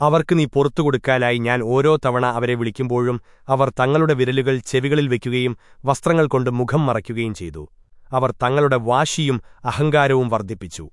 അവർക്ക് നീ പുറത്തുകൊടുക്കാനായി ഞാൻ ഓരോ തവണ അവരെ വിളിക്കുമ്പോഴും അവർ തങ്ങളുടെ വിരലുകൾ ചെവികളിൽ വയ്ക്കുകയും വസ്ത്രങ്ങൾ കൊണ്ട് മുഖം മറയ്ക്കുകയും ചെയ്തു. അവർ തങ്ങളുടെ വാശിയും അഹങ്കാരവും വർദ്ധിപ്പിച്ചു.